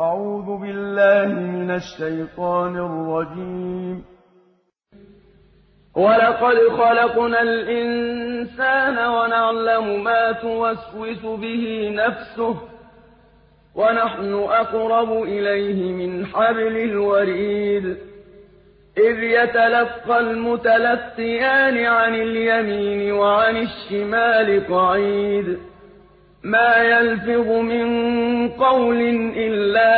أعوذ بالله من الشيطان الرجيم. ولقد خلقنا الإنسان ونعلم ما توسوس به نفسه ونحن أقرب إليه من حبل الوريد. إذ يتلقى المتلقيان عن اليمين وعن الشمال قعيد. ما يلفظ من قول إلا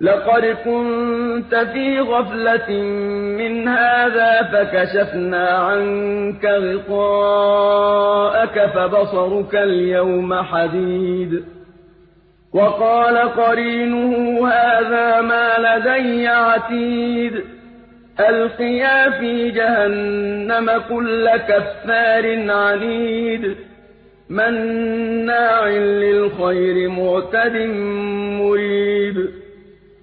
لقد كنت في غفلة من هذا فكشفنا عنك غطاءك فبصرك اليوم حديد. وقال قرينه هذا ما لدي عتيد. ألقيا في جهنم كل كفار عنيد. مناع للخير معتد مريب.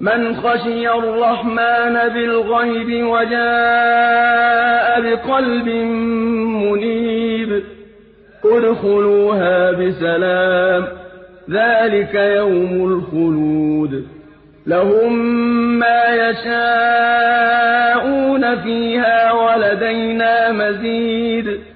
مَنْ خَشِيَ الرَّحْمَٰنَ بِالْغَيْبِ وَجَاءَ بِقَلْبٍ مُّنِيبٍ ادْخُلُوهَا بِسَلَامٍ ۖ ذَٰلِكَ يَوْمُ الْخُلُودِ. لَهُم مَّا يَشَاءُونَ فِيهَا وَلَدَيْنَا مَزِيدٌ.